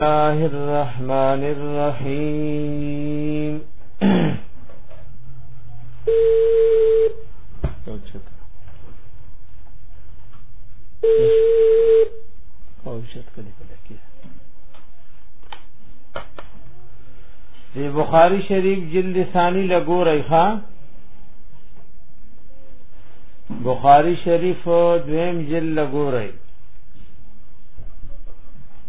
الله الرحمن الرحیم دی بخاری شریف جلد ثانی لګو رہا بخاری شریف دویم جلد لګو رہی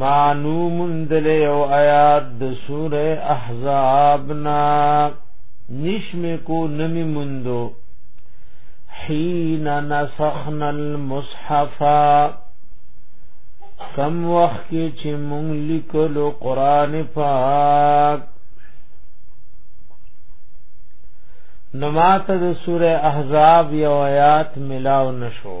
مانو مندل او آیات د سوره احزاب نا نشم کو نمی مندو حين نسخنا المصحف کم وخت کې چې مونږ لیکلو قران پاک نو ماته د سوره احزاب یو آیات ملاو نشو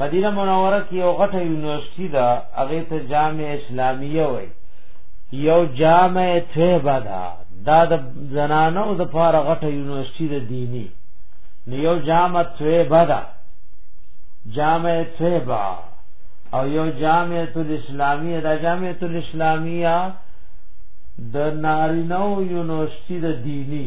مدینه منوره کې یو غټه یونیورسيټي ده هغه ته جامع اسلامیه وای یو جامع طیبه ده دا د زنانو د پاره غټه یونیورسيټي ده دینی نو یو جامع طیبه ده جامع طیبه او یو جامع الاسلامیه دا جامع الاسلامیه د نارینو یونیورسيټي ده دینی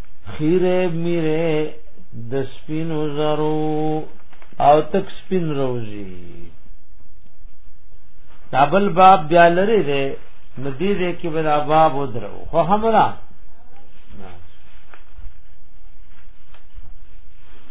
خیره میره د سپینو زرو او تک سپین روزي دابل باب بیا لري ده ندی ده کې بل باب ودرو خو همرا